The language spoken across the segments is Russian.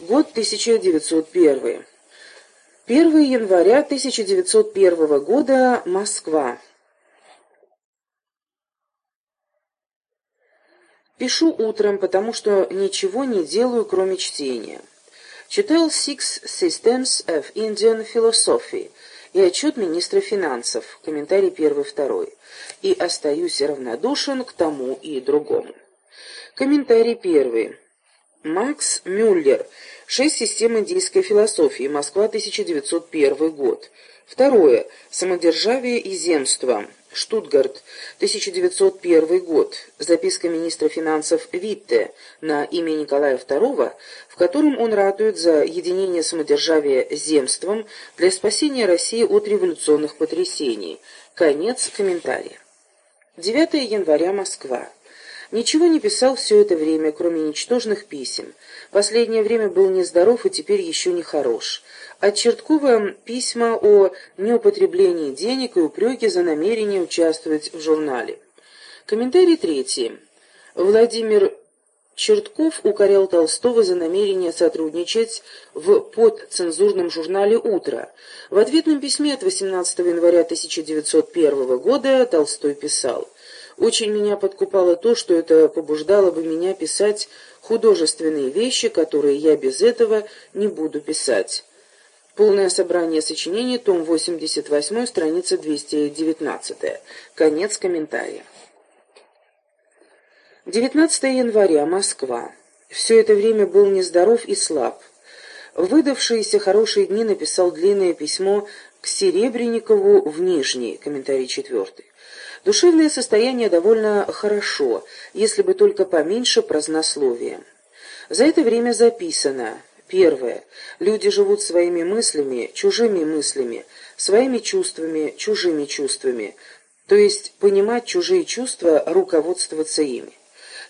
Год 1901. 1 января 1901 года. Москва. Пишу утром, потому что ничего не делаю, кроме чтения. Читал Six Systems of Indian Philosophy и отчет министра финансов, комментарий первый-второй, и остаюсь равнодушен к тому и другому. Комментарий первый. Макс Мюллер. Шесть систем индийской философии. Москва, 1901 год. Второе. Самодержавие и земство. Штутгарт, 1901 год. Записка министра финансов Витте на имя Николая II, в котором он ратует за единение самодержавия земством для спасения России от революционных потрясений. Конец комментария. 9 января. Москва. Ничего не писал все это время, кроме ничтожных писем. Последнее время был нездоров и теперь еще не хорош. От Черткова письма о неупотреблении денег и упреки за намерение участвовать в журнале. Комментарий третий. Владимир Чертков укорял Толстого за намерение сотрудничать в подцензурном журнале «Утро». В ответном письме от 18 января 1901 года Толстой писал очень меня подкупало то, что это побуждало бы меня писать художественные вещи, которые я без этого не буду писать. Полное собрание сочинений, том 88, страница 219. Конец комментария. 19 января. Москва. Все это время был нездоров и слаб. Выдавшиеся хорошие дни написал длинное письмо к Серебренникову в Нижний, комментарий четвертый. Душевное состояние довольно хорошо, если бы только поменьше празднословия. За это время записано. Первое. Люди живут своими мыслями, чужими мыслями, своими чувствами, чужими чувствами. То есть понимать чужие чувства, руководствоваться ими.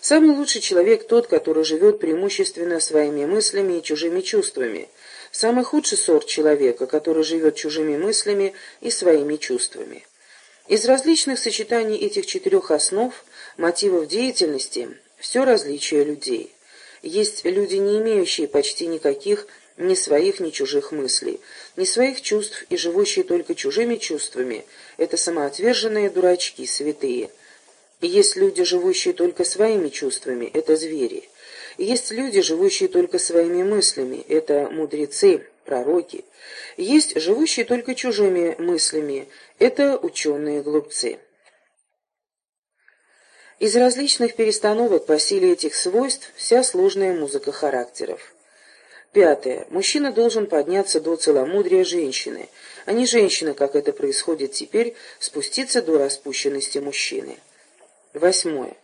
Самый лучший человек тот, который живет преимущественно своими мыслями и чужими чувствами. Самый худший сорт человека, который живет чужими мыслями и своими чувствами. Из различных сочетаний этих четырех основ, мотивов деятельности, все различие людей. Есть люди, не имеющие почти никаких ни своих, ни чужих мыслей, ни своих чувств и живущие только чужими чувствами. Это самоотверженные дурачки, святые. Есть люди, живущие только своими чувствами, это звери. Есть люди, живущие только своими мыслями, это мудрецы, пророки. Есть живущие только чужими мыслями, это ученые-глупцы. Из различных перестановок по силе этих свойств вся сложная музыка характеров. Пятое. Мужчина должен подняться до целомудрия женщины, а не женщина, как это происходит теперь, спуститься до распущенности мужчины. Восьмое.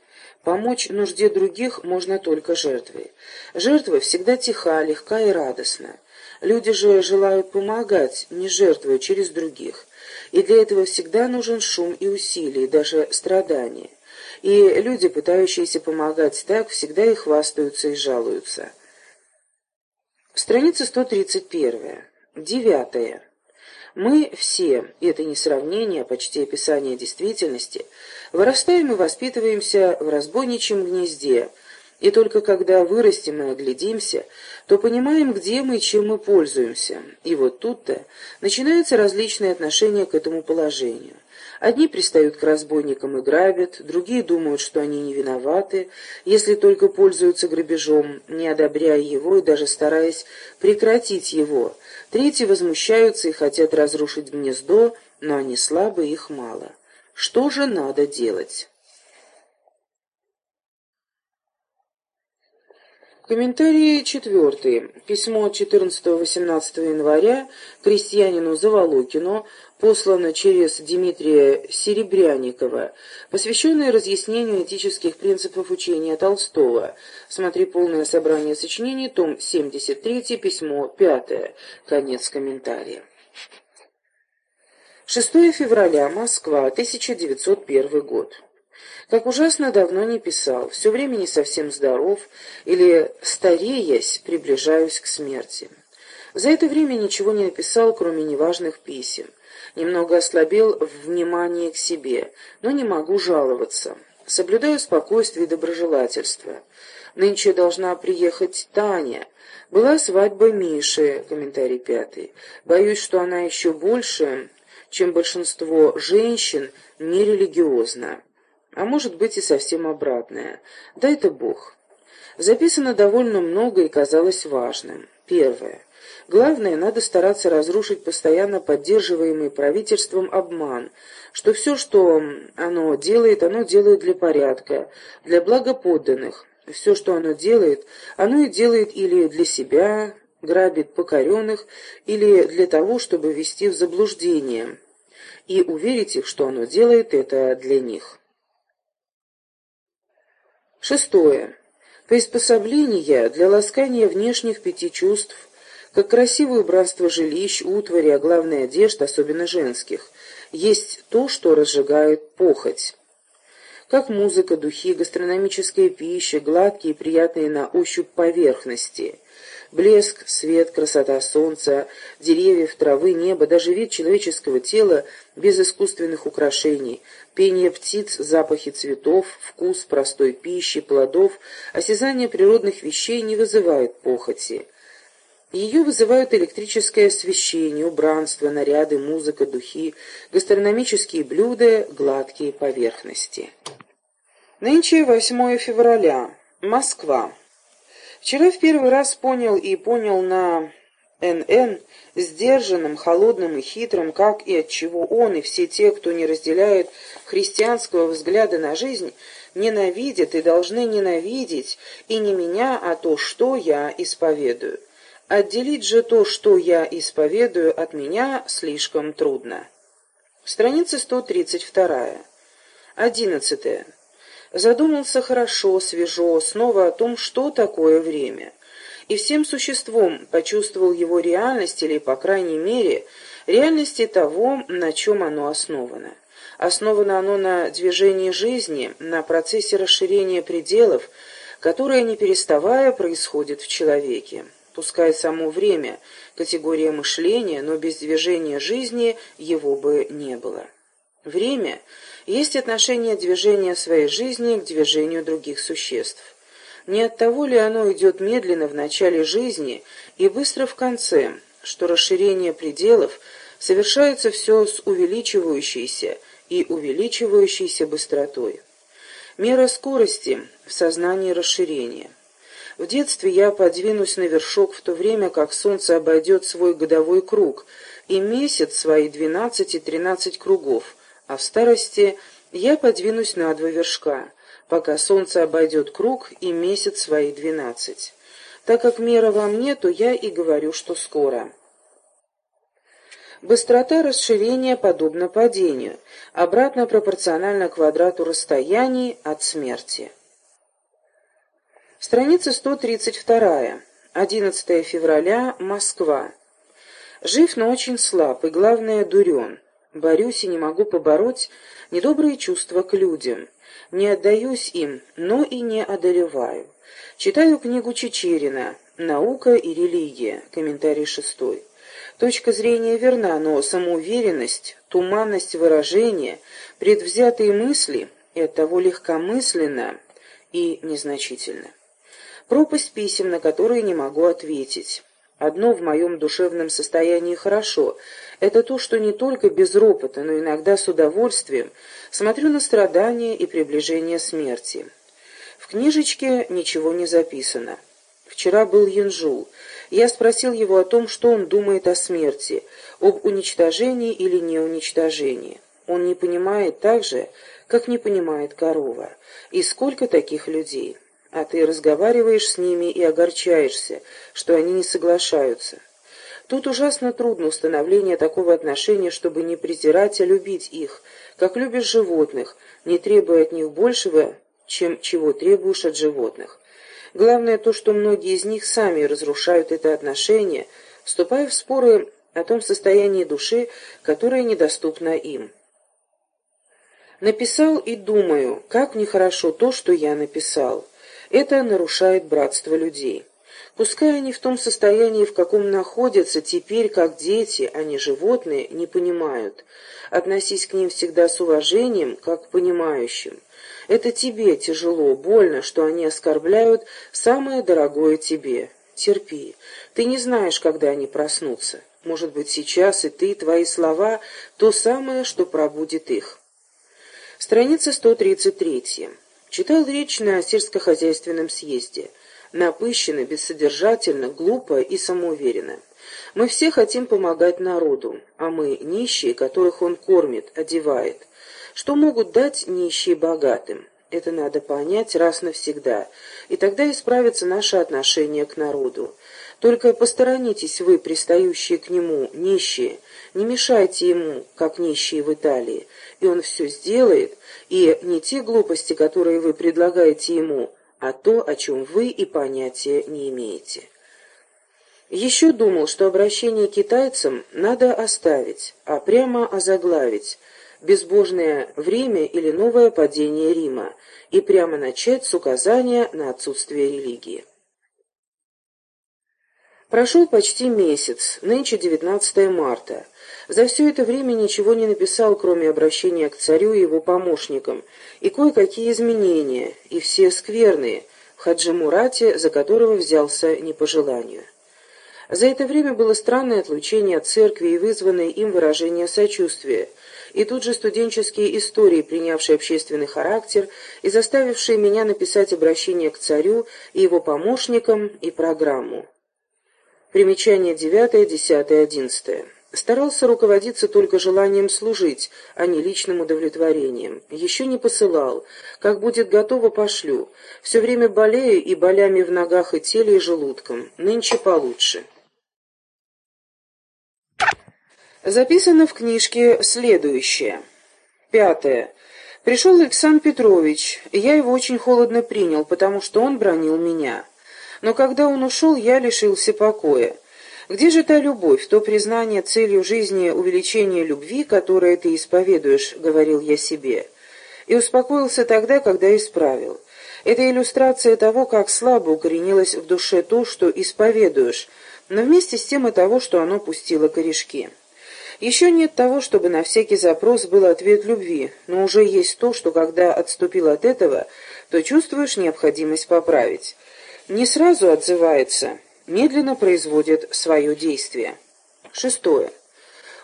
Помочь нужде других можно только жертвой. Жертва всегда тиха, легка и радостна. Люди же желают помогать, не жертвуя через других. И для этого всегда нужен шум и усилия, даже страдания. И люди, пытающиеся помогать так, всегда и хвастаются и жалуются. Страница 131. Девятое. Мы все, и это не сравнение, а почти описание действительности, вырастаем и воспитываемся в разбойничьем гнезде – и только когда вырастем и оглядимся, то понимаем, где мы и чем мы пользуемся. И вот тут-то начинаются различные отношения к этому положению. Одни пристают к разбойникам и грабят, другие думают, что они не виноваты, если только пользуются грабежом, не одобряя его и даже стараясь прекратить его. Третьи возмущаются и хотят разрушить гнездо, но они слабы, их мало. Что же надо делать? Комментарий четвертый. Письмо 14-18 января крестьянину Заволокину послано через Дмитрия Серебряникова, посвященное разъяснению этических принципов учения Толстого. Смотри полное собрание сочинений, том 73, письмо 5. Конец комментария. 6 февраля, Москва, 1901 год. Как ужасно давно не писал, все время не совсем здоров или, стареясь, приближаюсь к смерти. За это время ничего не написал, кроме неважных писем. Немного ослабел в внимании к себе, но не могу жаловаться. Соблюдаю спокойствие и доброжелательство. Нынче должна приехать Таня. Была свадьба Миши, комментарий пятый. Боюсь, что она еще больше, чем большинство женщин, нерелигиозна. А может быть и совсем обратное. Да это Бог. Записано довольно много и казалось важным. Первое. Главное, надо стараться разрушить постоянно поддерживаемый правительством обман, что все, что оно делает, оно делает для порядка, для блага подданных. Все, что оно делает, оно и делает или для себя, грабит покоренных, или для того, чтобы ввести в заблуждение, и уверить их, что оно делает это для них. Шестое. Приспособления для ласкания внешних пяти чувств, как красивое убранство жилищ, утвари, а главное одежд, особенно женских, есть то, что разжигает похоть. Как музыка, духи, гастрономическая пища, гладкие и приятные на ощупь поверхности – Блеск, свет, красота солнца, деревьев, травы, неба, даже вид человеческого тела без искусственных украшений, пение птиц, запахи цветов, вкус простой пищи, плодов, осязание природных вещей не вызывают похоти. Ее вызывают электрическое освещение, убранство, наряды, музыка, духи, гастрономические блюда, гладкие поверхности. Нынче 8 февраля. Москва. Вчера в первый раз понял и понял на НН, сдержанным, холодным и хитрым, как и от чего он и все те, кто не разделяет христианского взгляда на жизнь, ненавидят и должны ненавидеть и не меня, а то, что я исповедую. Отделить же то, что я исповедую, от меня слишком трудно. Страница 132. 11. Задумался хорошо, свежо, снова о том, что такое время. И всем существом почувствовал его реальность, или, по крайней мере, реальности того, на чем оно основано. Основано оно на движении жизни, на процессе расширения пределов, которое, не переставая, происходит в человеке. Пускай само время – категория мышления, но без движения жизни его бы не было. Время есть отношение движения своей жизни к движению других существ. Не от того ли оно идет медленно в начале жизни и быстро в конце, что расширение пределов совершается все с увеличивающейся и увеличивающейся быстротой. Мера скорости в сознании расширения. В детстве я подвинусь на вершок в то время, как солнце обойдет свой годовой круг, и месяц свои двенадцать и тринадцать кругов, а в старости я подвинусь на два вершка, пока солнце обойдет круг и месяц свои двенадцать. Так как мера во мне, то я и говорю, что скоро. Быстрота расширения подобна падению, обратно пропорциональна квадрату расстояний от смерти. Страница 132. 11 февраля. Москва. Жив, но очень слаб, и, главное, дурен. Борюсь и не могу побороть недобрые чувства к людям. Не отдаюсь им, но и не одолеваю. Читаю книгу Чечерина «Наука и религия», комментарий шестой. Точка зрения верна, но самоуверенность, туманность выражения, предвзятые мысли и оттого легкомысленно и незначительно. Пропасть писем, на которые не могу ответить. Одно в моем душевном состоянии хорошо — это то, что не только без ропота, но иногда с удовольствием смотрю на страдания и приближение смерти. В книжечке ничего не записано. Вчера был Янжул. Я спросил его о том, что он думает о смерти, об уничтожении или неуничтожении. Он не понимает так же, как не понимает корова. И сколько таких людей? А ты разговариваешь с ними и огорчаешься, что они не соглашаются. Тут ужасно трудно установление такого отношения, чтобы не презирать, а любить их, как любишь животных, не требуя от них большего, чем чего требуешь от животных. Главное то, что многие из них сами разрушают это отношение, вступая в споры о том состоянии души, которое недоступно им. Написал и думаю, как нехорошо то, что я написал. Это нарушает братство людей. Пускай они в том состоянии, в каком находятся теперь, как дети, а не животные, не понимают. Относись к ним всегда с уважением, как к понимающим. Это тебе тяжело, больно, что они оскорбляют самое дорогое тебе. терпи. Ты не знаешь, когда они проснутся. Может быть, сейчас и ты, твои слова — то самое, что пробудит их. Страница 133. Читал речь на сельскохозяйственном съезде. Напыщенно, бессодержательно, глупо и самоуверенно. Мы все хотим помогать народу, а мы нищие, которых он кормит, одевает. Что могут дать нищие богатым? Это надо понять раз навсегда, и тогда исправится наше отношение к народу. Только посторонитесь вы, пристающие к нему, нищие, не мешайте ему, как нищие в Италии, и он все сделает, и не те глупости, которые вы предлагаете ему, а то, о чем вы и понятия не имеете. Еще думал, что обращение к китайцам надо оставить, а прямо озаглавить – безбожное время или новое падение Рима, и прямо начать с указания на отсутствие религии. Прошел почти месяц, нынче 19 марта. За все это время ничего не написал, кроме обращения к царю и его помощникам, и кое-какие изменения, и все скверные, в Хаджи Мурате, за которого взялся не по желанию. За это время было странное отлучение от церкви и вызванное им выражение сочувствия, и тут же студенческие истории, принявшие общественный характер и заставившие меня написать обращение к царю и его помощникам и программу. Примечание 9, 10, 11. Старался руководиться только желанием служить, а не личным удовлетворением. Еще не посылал. Как будет готово, пошлю. Все время болею и болями в ногах и теле и желудком. Нынче получше. Записано в книжке следующее. Пятое. Пришел Александр Петрович, я его очень холодно принял, потому что он бронил меня. Но когда он ушел, я лишился покоя. Где же та любовь, то признание целью жизни увеличения любви, которое ты исповедуешь, говорил я себе. И успокоился тогда, когда исправил. Это иллюстрация того, как слабо укоренилось в душе то, что исповедуешь, но вместе с тем и того, что оно пустило корешки. Еще нет того, чтобы на всякий запрос был ответ любви, но уже есть то, что когда отступил от этого, то чувствуешь необходимость поправить. Не сразу отзывается, медленно производит свое действие. Шестое.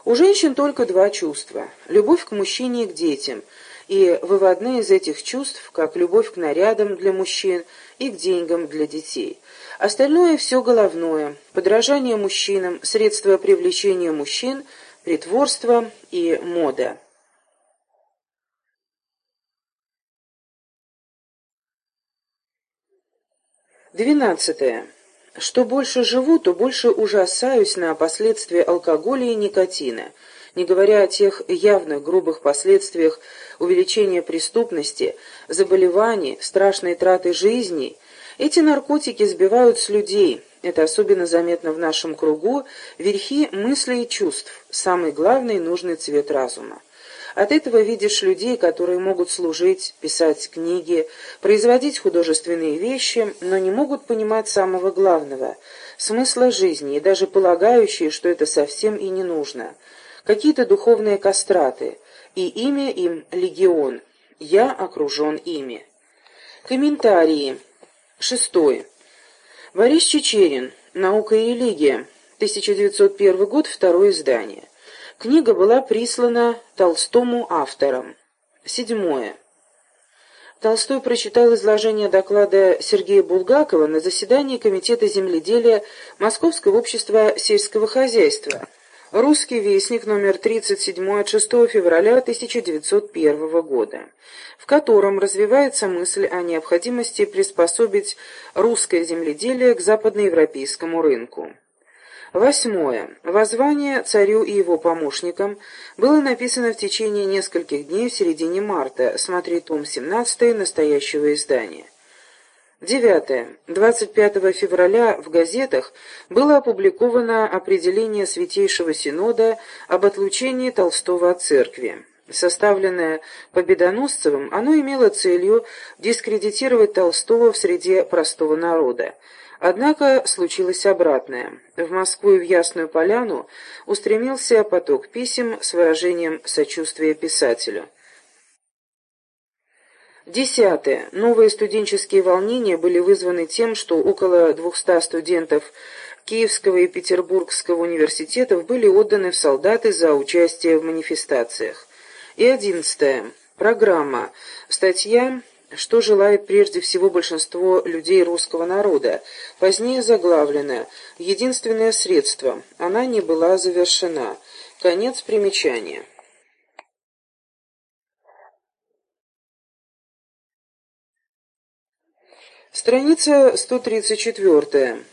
У женщин только два чувства – любовь к мужчине и к детям, и выводные из этих чувств, как любовь к нарядам для мужчин и к деньгам для детей. Остальное все головное, подражание мужчинам, средства привлечения мужчин – притворство и мода. Двенадцатое. Что больше живу, то больше ужасаюсь на последствия алкоголя и никотина, не говоря о тех явных грубых последствиях увеличения преступности, заболеваний, страшной траты жизней. Эти наркотики сбивают с людей – это особенно заметно в нашем кругу, верхи мыслей и чувств, самый главный нужный цвет разума. От этого видишь людей, которые могут служить, писать книги, производить художественные вещи, но не могут понимать самого главного – смысла жизни, и даже полагающие, что это совсем и не нужно. Какие-то духовные кастраты, и имя им – легион. Я окружен ими. Комментарии. Шестое. Борис Чечерин. «Наука и религия». 1901 год, второе издание. Книга была прислана Толстому автором. Седьмое. Толстой прочитал изложение доклада Сергея Булгакова на заседании Комитета земледелия Московского общества сельского хозяйства – Русский вестник номер 37 от 6 февраля 1901 года, в котором развивается мысль о необходимости приспособить русское земледелие к западноевропейскому рынку. Восьмое. Воззвание царю и его помощникам было написано в течение нескольких дней в середине марта. Смотри том 17 настоящего издания. Девятое. 25 февраля в газетах было опубликовано определение Святейшего Синода об отлучении Толстого от церкви. Составленное Победоносцевым, оно имело целью дискредитировать Толстого в среде простого народа. Однако случилось обратное. В Москву и в Ясную Поляну устремился поток писем с выражением сочувствия писателю. Десятое. Новые студенческие волнения были вызваны тем, что около 200 студентов Киевского и Петербургского университетов были отданы в солдаты за участие в манифестациях. И одиннадцатое. Программа. Статья «Что желает прежде всего большинство людей русского народа», позднее заглавленная «Единственное средство». Она не была завершена. Конец примечания. Страница 134.